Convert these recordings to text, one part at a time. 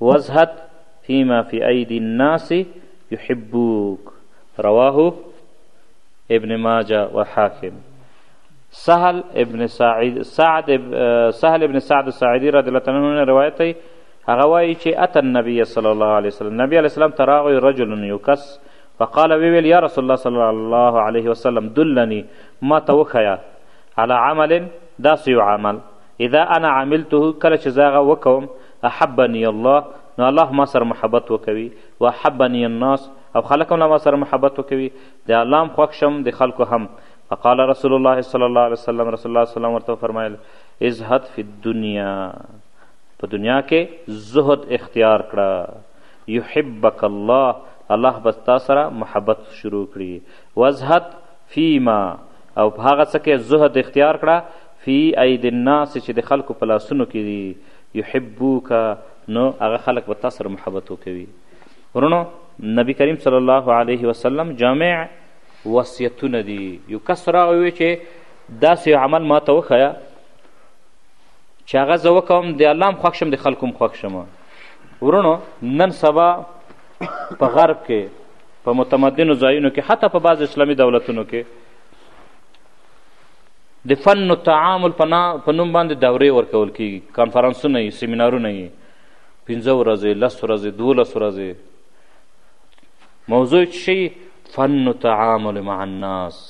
وازهد فيما في ايدي الناس يحبوك رواه ابن ماجه وحاکم سهل ابن سعید سعد سهل ابن سعد ساعدی رضی الله تعالی عنه روایت دی هغه وایي چې اتى النبي صلی الله علیه وسلم نبی علیه السلام ته راغی رجل یو کس فقال ویل یا رسول الله صلی الله علیه وسلم دلنی ما ته وښیه علی عمل داسې یو عمل اذا انا عملته کله چې زه هغه وکوم احبني الله نو الله ما سره محبت وکوي واحبني الناس او خلک هم له ما سره محبت وکوي د الله هم خوښ شم د خلکو هم فقال رسول الله صلی الله علیه وسلم رسول الله صلی الله علیه وسلم ورته فرمایل ازهد فی الدنیا په دنیا کې زهد اختیار کړه یحبک الله الله به تا سره محبت شروع کړي وزهد فیما او په هغه څه کې زهد اختیار کړه فی اید الناس چې د خلکو په لاسونو کې دي یحبوک نو هغه خلک به تاسو سره محبت وکوي ورونو نبی کریم صلی الله علیه وسلم جامع وصیتونه دي یو کس راغی وی چې داسې عمل ما ته وښیه چې هغه زه وکوم د الله هم خوښ شم د خلکو هم خوښ شم ورونو نن سبا په غرب کې په متمدنو ځایونو کې حتی په بعض اسلامي دولتونو کې د فن التعامل په نا په نوم باندې دورې ورکول کېږي کانفرنسونه یې سیمینارونه یې پنځه ورځې لس ورځې دولس ورځې موضوع چې شي فن تعامل مع الناس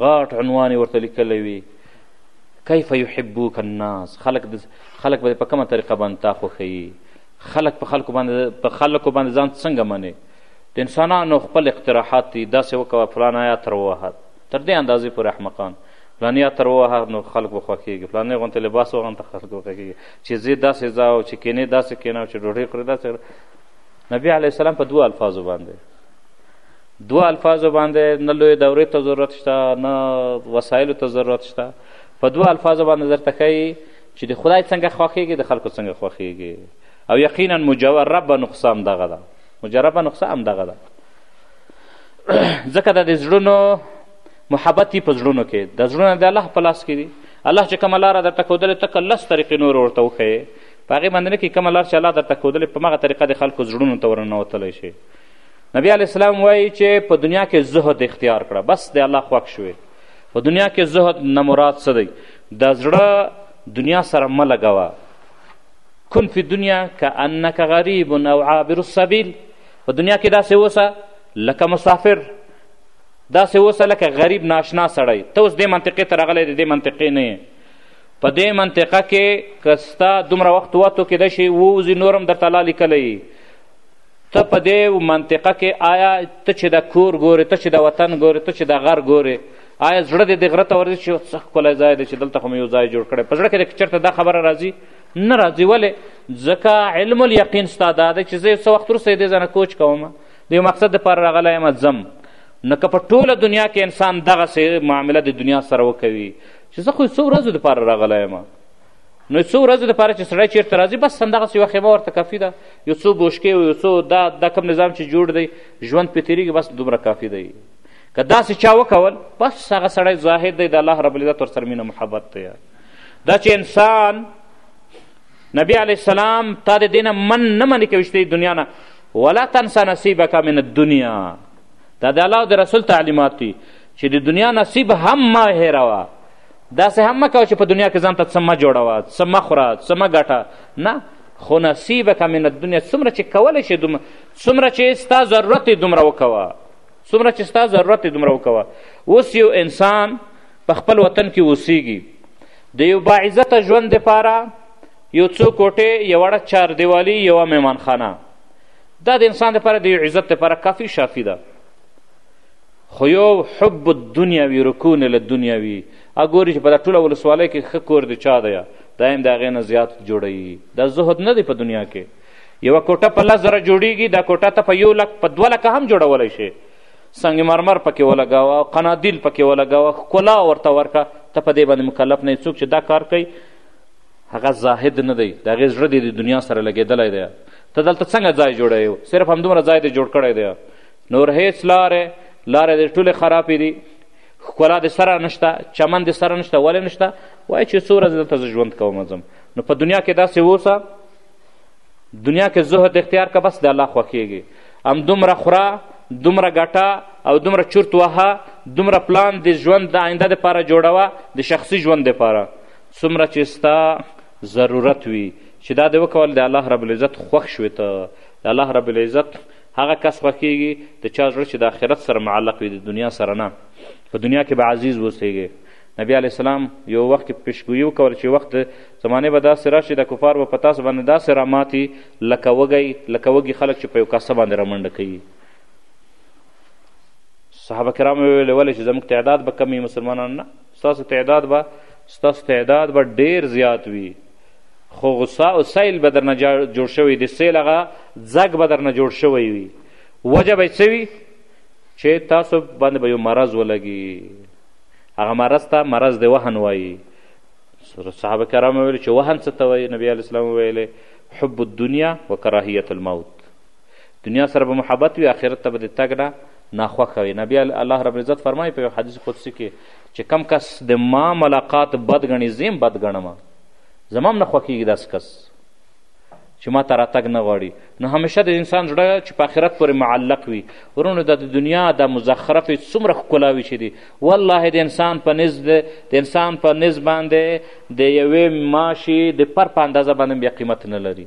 غاټ عنوان ورته لیکلی وي کیف یحبوک الناس خلک خلک به په کومه طریقه باندې تا خوښوي خلک په خلکو باندې په خلکو باندې ځان څنګه منې د انسانانو خپل اقتراحات دي داسې وکوه فلان آیات رووهه تر دې اندازې پورې احمقان فلانی عطر ووهه نو خلک به خوښېږي فلانی غونتې لباس وغونته خلک به خوښېږي چې ځې داسې ځه او چې کینې داسې کینه او چې ډوډۍ خورې داسې خورې نبی علیه السلام په دوه الفاظو باندې دوه الفاظو باندې نه لوی دورې ته ضرورت شته نه وسایلو ته ضرورت شته په دوه الفاظو باندې درته ښیي چې د خدای څنګه خوښېږي د خلکو څنګه خوښېږي او یقینا مجربه نقصه همدغه ده مجربه نقصه همدغه ده ځکه د دې زړونو محبت یې په زړونو کې د زړونه د الله په لاس کې دي الله چې کومه لاره درته ښودلې ته که لس طریقې نور ورته وښیې په هغې باندې نه کې کومه لار چې الله درته ښودلې په همغه طریقه د خلکو زړونو ته ورننوتلی شي نبی علیه السلام وایي چې په دنیا کې زهد اختیار کړه بس د الله خوښ شوې په دنیا کې زهد نه مراد څه دی د زړه دنیا سره مه لګوه کن فی دنیا که انک غریب او عابر السبیل په دنیا کې داسې اوسه لکه مسافر داسې اوسه لکه غریب ناشنا سړی ته اوس دې منطقې ته راغلی د دې منطقې نه یې په دې منطقه کې که ستا دومره وخت وتو کېدای شي ووځي نور هم درته لا لیکلی ته په دې منطقه کې آیا ته چې د کور ګورې ته چې د وطن ګورې ته چې د غر ګورې آیا زړه دې د غره ته ورځي چې څه ښکلی ځای دی چې دلته خو مې یو ځای جوړ کړی په زړه کې د چېرته دا خبره راځي نه راځي ولې ځکه علم الیقین ستا دا دی چې زه یو څه وخت وروسته یې دې ځای نه کوچ کوم د یو مقصد دپاره راغلی یم ځم نو که په ټوله دنیا کې انسان دغسې معامله د دنیا سره وکوي چې زه خو څو ورځو دپاره راغلی یم نو څو ورځو دپاره چې سړی چېرته راځي بس همدغسې یوه خیمه ورته کافي ده یو څو بوشکې او یو څو دا دا کوم نظام چې جوړ دی ژوند پرې تېرېږي بس دومره کافي دی که داسې چا وکول بس هغه سړی زاهد دی د الله رب العزت ورسره مینه محبت دی دا چې انسان نبی علیه السلام تا د دې نه من نه منې کوي چې دنیا نه ولا تنسا نصیبک من الدنیا دا د الله او د رسول تعلیمات دي چې د دنیا نصیب هم مه هېروه داسې هم مه کوه چې په دنیا کې ځان ته څه مه جوړوه څه مه خوره څه مه ګټه نه خو نصیبک من الدنیا څومره چې کولی شې دومره څومره چې ستا ضرورت دی دومره وکوه څومره چې ستا ضرورت دی دومره وکوه اوس یو انسان په خپل وطن کې اوسیږي د یو باعزته ژوند دپاره یو څو کوټې یوړه چار دیوالی یوه میمانخانه دا د انسان لپاره د یو عزت لپاره کافي شافي ده خو یو حب الدنیا وي رکون له دنیا وي اګوري چې په دا ټوله ولسوالۍ کې ښه کور د چا دی دا هم د هغې نه زیات جوړوي دا زهد نه دی په دنیا کې یوه کوټه په لس زره جوړیږي دا کوټه ته په یو لک په دوه لکه هم جوړولی شي سنگ مرمر پکې ولګوه قنادیل پکې ولګوه ښکلا ورته ورکړه ته په دې باندې مکلف نه څوک چې دا کار کوي هغه زاهد نه دی د هغې زړه دی د دنیا سره لګېدلی دی ته دلته څنګه ځای جوړوې صرف همدومره ځای دی جوړ کړی دی نور هیڅ لارې لارې دې ټولې خرابې دي ښکلا د سره نشته چمن د سره نشته ولې نشته وایي چې څو ورځې دلته زه ژوند کوم ځم نو په دنیا کې داسې اوسه دنیا کې زهد اختیار که بس د الله خوښیږي همدومره خوره دومره ګټه او دومره چورت وهه دومره پلان د ژوند د آینده دپاره جوړوه د شخصي ژوند دپاره څومره چې ستا ضرورت وي چې دا دې وکول د الله رب العزت خوښ شوې ته د الله رب العزت هغه کس خوښیږي د چا زړه چې د آخرت سره معلق وي د دنیا سره نه په دنیا کې به عزیز اوسیږي نبی علیه السلام یو وخت کې پیشګویي وکول چې وخت زمانې به داسې راشي د کفار به په تاسو باندې داسې راماتي لکه وږی لکه وږي خلک چې په یو کاسه باندې رامنډه کوي صحابه کرام ویل ولې چې زموږ تعداد به کم مسلمانان نه ستاسو تعداد به ستاسو تعداد به ډیر زیات وي خو غصه او سیل به درنه جوړ شوی د سیل هغه ځګ به درنه جوړ شوی وي وجه به څه وي چې تاسو باندې به یو مرض ولګي هغه مرض ته مرض د وهن وایي صحابه کرام ویل چې وهن څه ته وایي نبی علیه السلام ویلې حب الدنیا و کراهیت الموت دنیا سره به محبت وي آخرت ته به د تګ نه ناخوښه وي نبی الله رب العزت فرمایي په یو حدیث قدسي کې چې کم کس د ما ملاقات بد ګڼي زه هم بد ګڼم زما هم نه خوښېږي داسې کس چې ما ته راتګ نه غواړي نو همیشه د انسان زړه چې په آخرت پورې معلق وي ورونو دا د دنیا دا مزخرفې څومره ښکلاوي چې دي والله د انسان په نز د انسان په نز باندې د یوې ماشي د پر په اندازه باندې بیا قیمت نه لري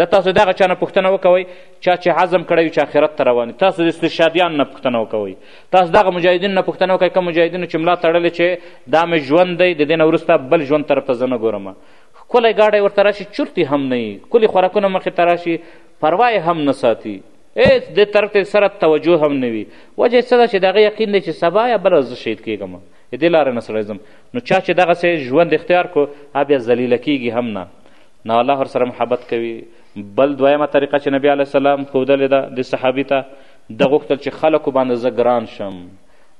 د تاسو دغه چا نه پوښتنه وکوئ چا چې عزم کړی وي چې آخرت ته روان تاسو د استشهادیانو نه پوښتنه وکوئ تاسو دغه مجاهدینو نه پوښتنه وکړئ کوم مجاهدینو چې ملا تړلې چې دا مې ژوند دی د دې نه وروسته بل ژوند طرف ته زه نه ګورم ښکلی ګاډی ورته راشي چورتي هم نه وي ښکلي خوراکونه مخې ته راشي پروا هم نه ساتي هېڅ دې طرف ته سره توجه هم نه وي وجه یې څه ده چې د هغه یقین دی چې سبا یا بله زه شهید کېږم د دې لارې نه سړی ځم نو چا چې دغسې ژوند اختیار کړو بیا ذلیله کېږي هم نه نو الله ورسره محبت کوي بل دویمه طریقه چې نبی علیه السلام ښودلې ده د صحابي ته ده غوښتل چې خلکو باندې زه ګران شم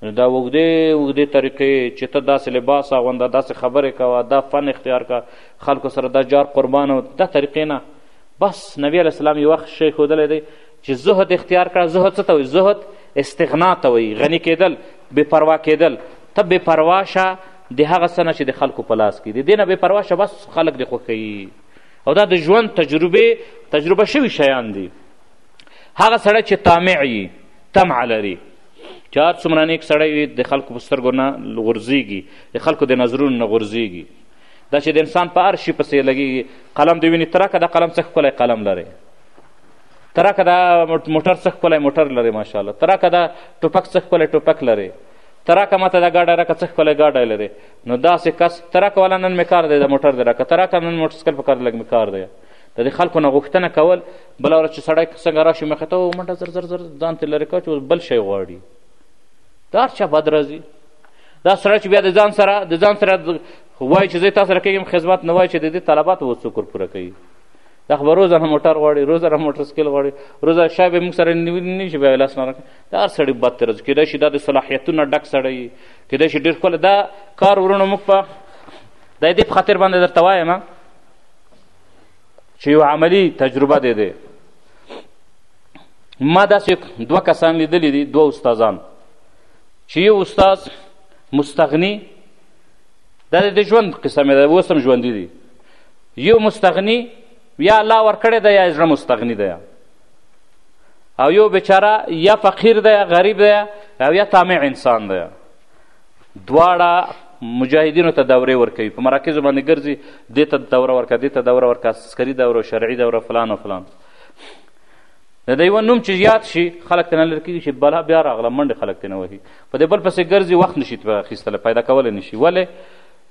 نو دا اوږدې اوږدې طریقې چې ته داسې لباس اغونده داسې خبرې کوه دا فن اختیار که خلکو سره دا جار قربان او دا طریقې نه بس نبی علیه السلام یو وخت شی ښودلی دی چې زهد اختیار کړه زهد څه ته وایي زهد استغنا ته وایي غني کېدل بې پروا کېدل ته بې پروا شه د هغه څه نه چې د خلکو په لاس کې د دې نه بې پروا شه بس خلک دې خوښوي او دا د ژوند تجربې تجربه شوي شیان دي هغه سړی چې طامع یي طمع لري چې هر څومره نیک سړی وي د خلکو په سترګو نه غورځېږي د خلکو د نظرونو نه غورځېږي دا چې د انسان په هر شي پسې لګېږي قلم د ویني تراکه دا قلم څه ښکلی قلم لري تراکه دا موټر څه ښکلی موټر لري ماشاءالله تراکه دا ټوپک څه ښکلی ټوپک لري ته راکه ماته دا ګاډی راکه څه ښکلی ګاډی لرې نو داسې کس ته راکه والا نن مې کار دی د موټر دی راکه ته راکه نن موټرسایکل په کار لږ مې کار دی د دې خلکو نه غوښتنه کول بله ورځ چې سړی څنګه راشي مخې ته او منډه زر زر زر ځان ترې لرې کوه چې اوس بل شی غواړي دا هر چا بد راځي دا سړی چې بیا د ځان سره د ځان سره وایي چې زه تاسو سره کېږم خدمت نه وایي چې د دې طلبات اوس څوک پوره کوي دا خو به روزه نه موټر غواړي روزه نه موټر سکیل غواړي روزه شی به موږ سره نه شي بیا لاس نه راکړي دا هر سړی بد ترځ کېدای شي دا د صلاحیتونه ډک سړی وي کېدای شي ډېر ښکلی دا کار وروڼو موږ په د دې په خاطر باندې درته وایم چې یو عملي تجربه دی دی ما داسې دوه کسان لیدلي دي دوه استادان چې یو استاد مستغني دا د ژوند قصه مې ده اوس هم ژوندي دي یو مستغني یا الله ورکړی دی یا زړه مستغني دی او یو بیچاره یا فقیر دی غریب دی او یا طامع انسان دی دواړه مجاهدینو ته دورې ورکوي په مراکزو باندې ګرځي دې ته دوره ورکه دې ته دوره ورکه عسکري دوره شرعي دوره فلان و فلان د د یوه نوم چې زیات شي خلک ترې نه لرې کېږي چې بلا بیا راغله منډې خلک ترې نه وهي په دې بل پسې ګرځي وخت نشي ترې اخیستلی پیدا کولی نه شي ولې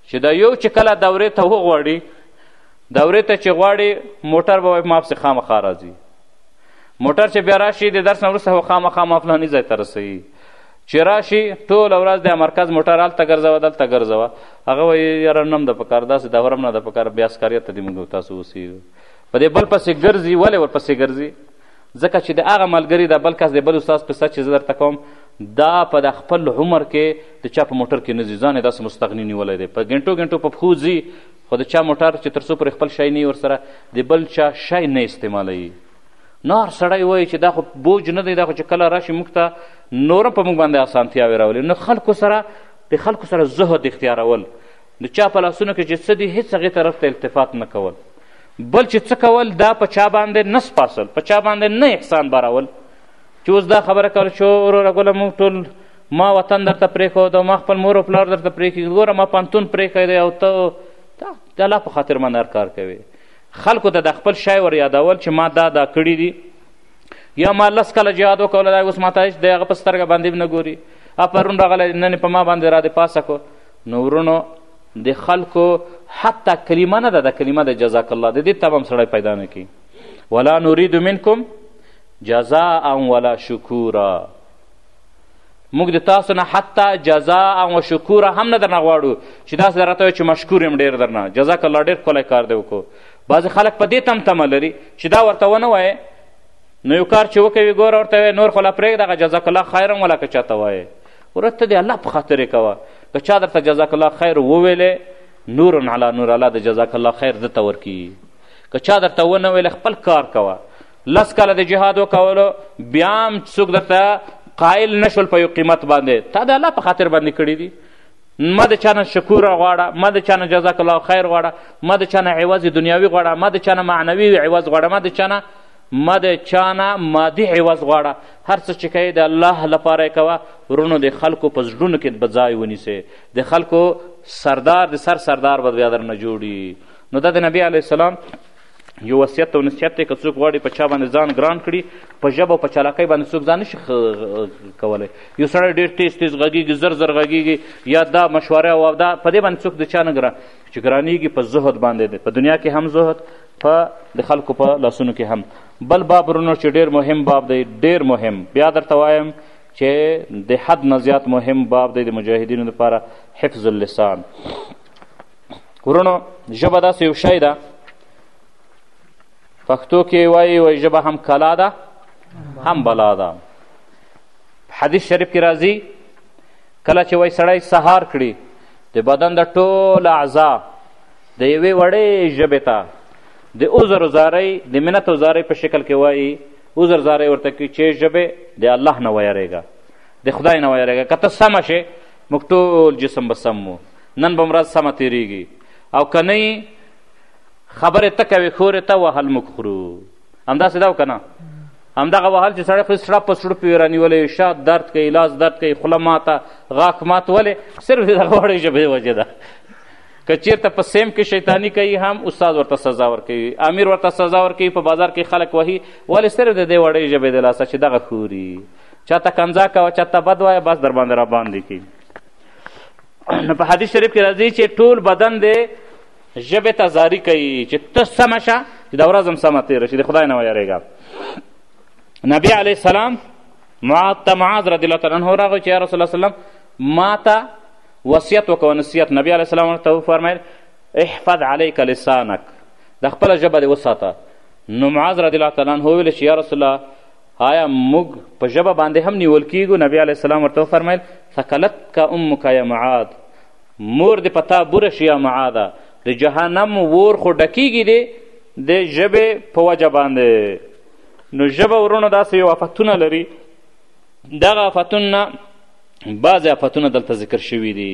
چې دا یو چې کله دورې ته وغواړي دورې ته چې غواړي موټر به وایي ما پسې خامخا راځي موټر چې بیا راشي د درس نه وروسته هو خامخا ما فلاني ځای ته رسوي چې راشي ټوله ورځ د مرکز موټر هلته ګرځوه دلته ګرځوه هغه وایي یاره نم د پکار داسې دورم نه د پکار بیا سکاریت ته دې موږ تاسو اوسېږو په دې بل پسې ګرځي ولې ورپسې ګرځي ځکه چې د هغه ملګري د بل کس د بل استاد قصه چې زه درته کوم دا په د خپل عمر کې د چا په موټر کې نه ځي ځان یې داسې مستغني نیولی دی په ګنټو ګنټو په پښو ځي خو د چا موټر چې تر څو پورې خپل شی نه ورسره د بل چا شی نه استعمالوي نور سړی وایي چې دا خو بوج نه دی دا خو چې کله راشي موږ ته نور په موږ باندې اسانتیاوې راولي نو خلکو سره د خلکو سره زهد اختیارول د چا په لاسونو کې چې څه دي هېڅ هغې طرف ته التفات نه کول بل چې څه کول دا په چا باندې نه سپارسل په چا باندې نه احسان بارول چې اوس دا خبره کول شو وروره ګله موږ ټول ما وطن درته پرېښود او ما خپل مور او پلار درته پرېښود ګوره ما پنتون پرېښی دی او ته د الله په خاطر من هر کار کوي خلکو ته د خپل شی ور یادول چې ما دا دا کړي دي یا ما لس کاله جهاد وکوله دا اوس ما ته د هغه په سترګه باندې نه ګوري پرون راغلی نن په ما باندې را د پاسه کو نو ورونو د خلکو حتی کلمه نه ده د کلمه د جزاک الله د دې تب هم سړی پیدا نه کوي ولا نرید منکم جزاء ولا شکورا موږ د تاسو نه حتی جزاء و شکورا هم نه درنه غواړو چې داسې در راته چې مشکور یم ډېر درنه جزاک الله ډېر ښکلی کار دی وکړو بعضې خلک په دې تم تمه لري چې دا ورته ونه وایې نو یو کار چې وکوي ګوره ورته نور خو لا پرېږده هغه جزاک الله خیرا ولا که چاته وایې وروره ته د الله په خاطر یې کوه که چا درته جزاک الله خیر وویلی نور علی نور الله د جزاک الله خیر ده ته ورکي که چا درته ونه ویلی خپل کار کوه لس کاله د جهاد وکولو بیا هم څوک درته قایل نشول په یو قیمت باندې تا د الله په خاطر باندې کړي دي ما د چانه شکور غواړه ما د چانه جزاک الله خیر غواړه ما د چانه عوض دنیاوي غواړه ما د چانه معنوي عوض غواړه ما د چانه مه د چا نه مادي عوض غواړه هر څه چې کوې د الله لپاره یې کوه ورونو د خلکو په زړونو کې به ځای ونیسې د خلکو سردار د سر سردار به بیا درنه جوړي نو دا د نبی علیه السلام یو وصیت او نصیحت دی که څوک غواړي په چا باندې ځان ګران کړي په ژبه او په چالاکۍ باندې څوک ځان نشي کولی یو سړی ډېر تیز تیز غږیږي زر زر غږیږي یا دا مشوره او دا په دې باندې څوک د چا نه ګران چې ګرانیږي په زهد باندې دی په دنیا کې هم زهد په د خلکو په لاسونو کې هم بل باب ورونو چې ډیر مهم باب دی ډیر مهم بیا درته وایم چې د حد نه زیات مهم باب دی د مجاهدینو لپاره حفظ اللسان ورونو ژبه داسې یو شی ده پښتو کې وایي وایي ژبه هم کلا ده هم بلا ده حدیث شریف کې راځي کله چې وایي سړی سهار کړي د بدن د ټول اعضا د یوې وړې ژبې ته د عذر زارۍ د منت زارۍ په شکل کې وایي عذر زارۍ ورته کوي چې ژبې د الله نه ویرېږه د خدای نه ویرېږه که ته سمه شې موږ ټول جسم به سم وو نن به ورځ سمه تېرېږي او که نه یې خبرې ته کوې خورې ته وهل موږ خورو همداسې ده او که نه همدغه وهل چې سړی خو سړه په سړو پې رانیولی شا درد کوي لاس درد کوي خوله ماته غاښ مات ولې صرف دغه وړې ژبې وجې ده که چیرته په سیم کې شیطانی کوي هم استاد ورته سزا ورکوي امیر ورته سزا ورکوي په بازار کې خلک وهي ولې صرف د دې وړې ژبې د لاسه چې دغه خوري چاته کنځا کوه چاته بد وایه بس در باندې راباندې کوي نو په حدیث شریف کې راځي چې ټول بدن دی ژبې ته زاری کوي چې ته سمه شه چې د ورځ هم سمه تېره شي د خدای نه ویرېږه نبی علیه السلام معاذ ته معاذ رضی الله تعالی عنه راغی چې یا رسول الله سلم ما ته وصیت وکړه نصیحت نبی علیه السلام ورته وفرمیل احفظ علیک لسانک د خپله ژبه دې وساته نو معاذ رضی الله تعالی عنه وویل چې یا رسول الله آیا موږ په ژبه باندې هم نیول کیږو نبی علیه السلام ورته وفرمیل ثقلت کا امک یا معاذ مور دې په تا بوره شي یا معاذه د جهنم ور خو ډکیږي دی د ژبې په وجه باندې نو ژبه ورونو داسې یو آفتونه لري دغه آفتونه بعضې آفتونه دلته ذکر شوي دي